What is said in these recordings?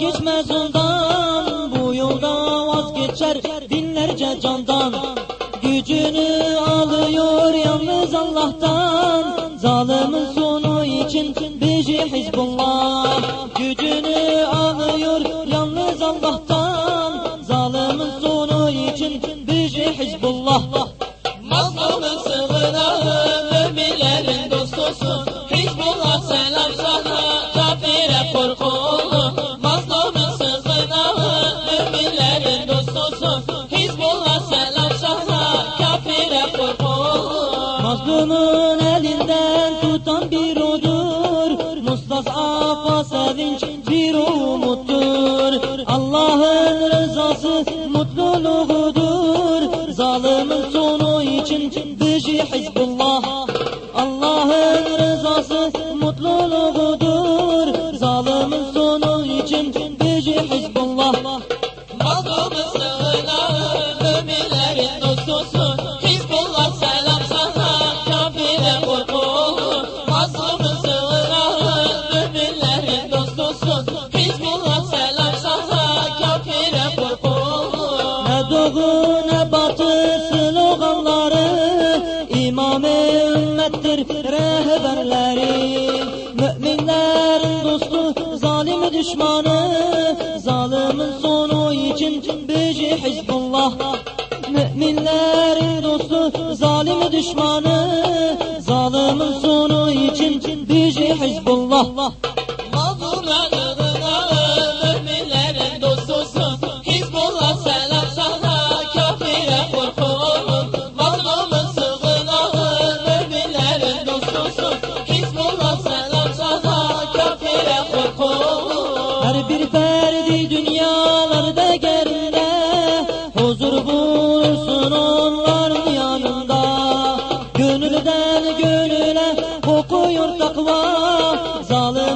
Vazgeçmez ondan. Bu yolda vazgeçer binlerce candan. Gücünü alıyor yalnız Allah'tan. Zalimin sonu için bizi Hizbullah odur Mustafa sevinç bir umuttur. Allah'ın rızası mutluluğudur. Zalimin sonu için dışı Hizbullah. Allah'ın rızası mutluluğudur olun. Ne doğu ne batı sloganları İmam-ı ümmettir rehberleri. Müminlerin dostu zalim düşmanı. Zalimin sonu için bizi Hizbullah. Müminlerin dostu zalim düşmanı. Zalimin sonu için bizi Hizbullah کوئی اور يرتقوا ظالم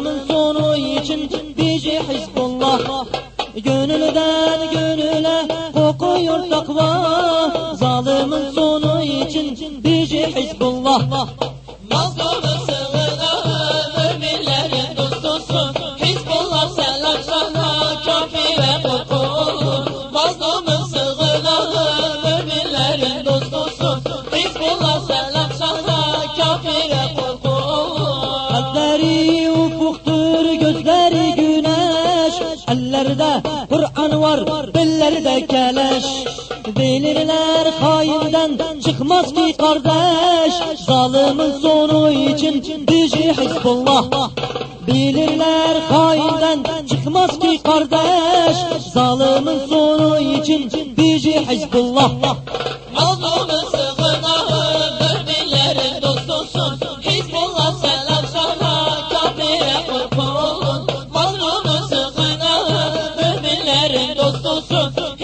yar belleri de keleş. Bilirler hainden çıkmaz ki kardeş. Zalimin sonu için bizi Hizbullah. Bilirler hainden çıkmaz ki kardeş. Zalimin sonu için bizi Hizbullah. Mazlumun sığınağı vermeyerin dost olsun oh